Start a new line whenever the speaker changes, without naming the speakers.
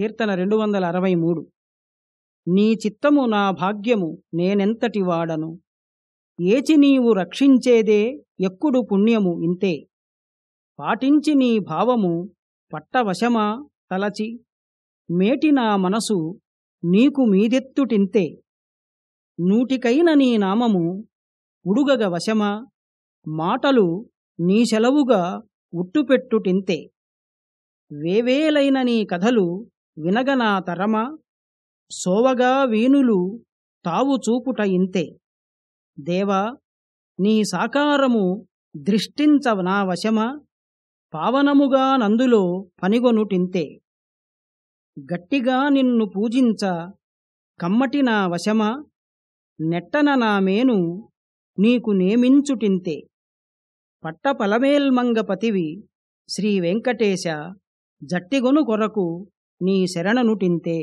కీర్తన రెండు వందల అరవై మూడు. నీ చిత్తము నా భాగ్యము నేనెంతటి వాడను? ఏచి నీవు రక్షించేదే ఎక్కుడు పుణ్యము ఇంతే. పాటించి నీ భావము పట్టవశమా తలచి? మేటి నా మనసు నీకు మీదెత్తుటింతే. నూటికైన నీ నామము ఉడుగగ వశమా? మాటలు నీ సెలవుగా ఉట్టుపెట్టుటింతే. వేవేలైన నీ కథలు వినగనా తరమ? సోవగా వీణులు తావు చూపుట ఇంతే. దేవా నీ సాకారము దృష్టించ నా వశమా? పావనముగా నందులో పనిగొనుటింతే. గట్టిగా నిన్ను పూజించ కమ్మటి నా వశమా? నెట్టన నా మేను నీకు నేమించుటింతే. పట్టపలమేల్మంగపతివి శ్రీ వెంకటేశ జట్టిగొను కొరకు నీ శరణనుటింతే